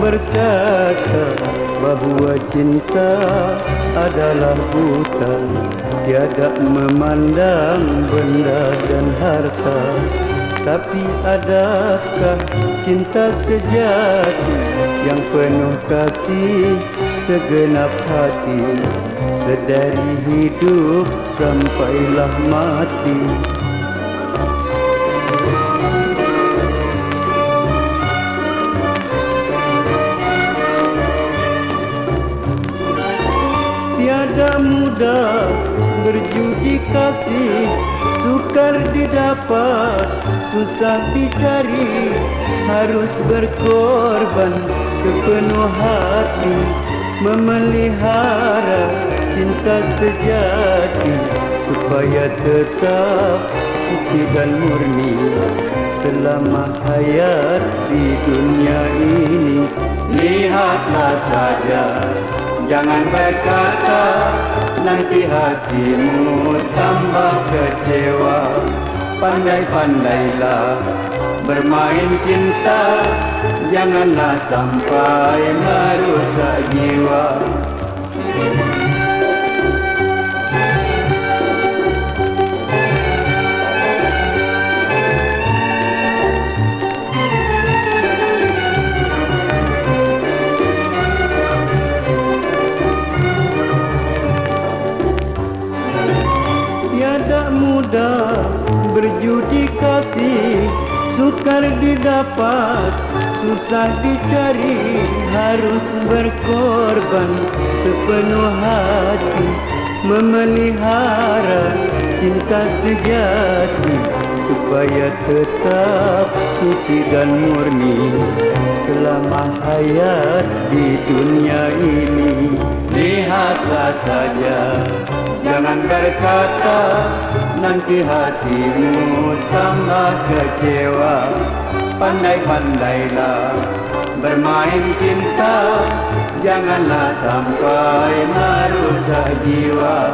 berkata bahawa cinta adalah buta Tiada memandang benda dan harta. Tapi adakah cinta sejati Yang penuh kasih segenap hati? Sedari hidup sampailah mati mudah berjudi kasih Sukar didapat, susah dicari Harus berkorban sepenuh hati Memelihara cinta sejati Supaya tetap suci dan murni Selama hayat di dunia ini. Lihatlah saja Jangan berkata nanti hatimu tambah kecewa. Pandai-pandailah bermain cinta. Janganlah sampai merusak jiwa Tiada mudah berjudi kasih. Sukar didapat, susah dicari Harus berkorban sepenuh hati. Memelihara cinta sejati Supaya tetap suci dan murni Selama hayat di dunia ini. Lihatlah saja Jangan berkata nanti hatimu tambah kecewa. Pandai-pandailah bermain cinta Janganlah sampai merusak jiwa